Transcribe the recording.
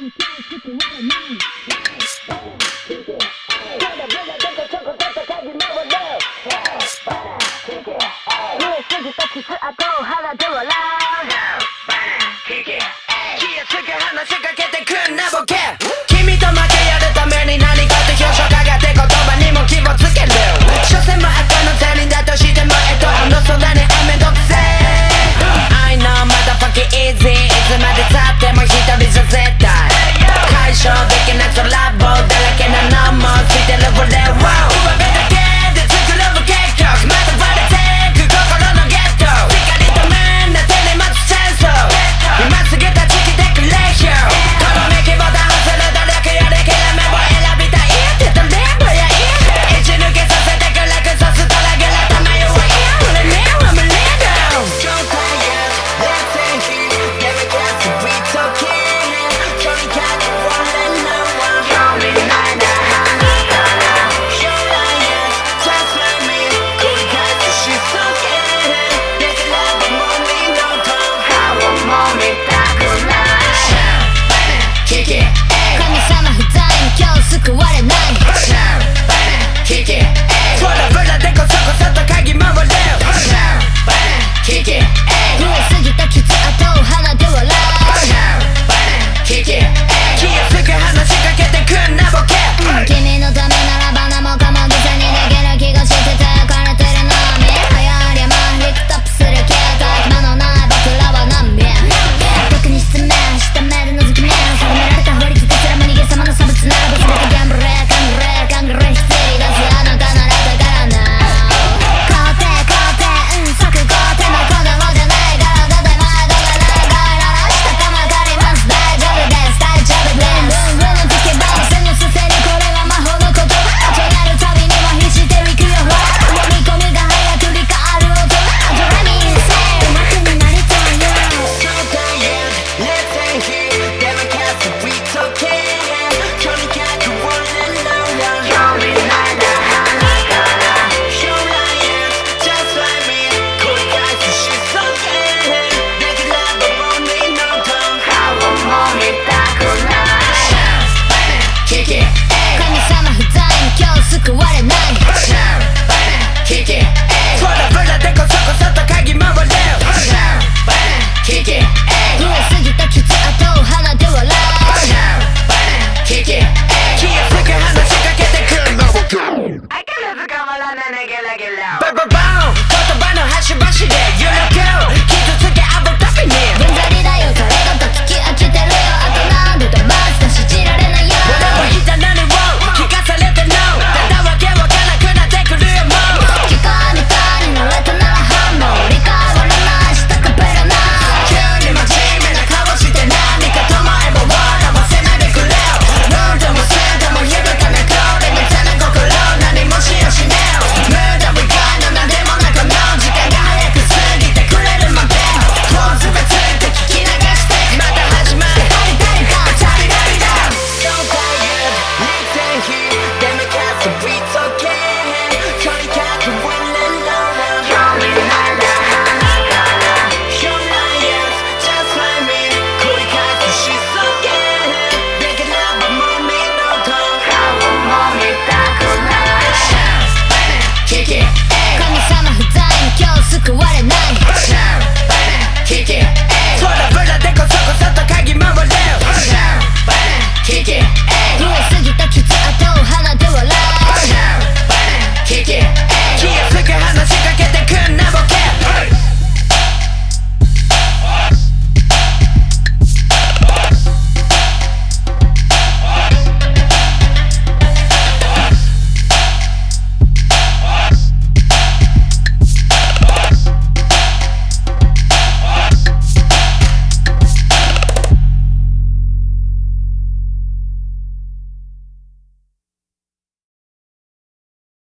down, down, stick around, man. 神様不在に今日救われない。 바바바우 더더 반응 하시 바시게 You know girl 救われない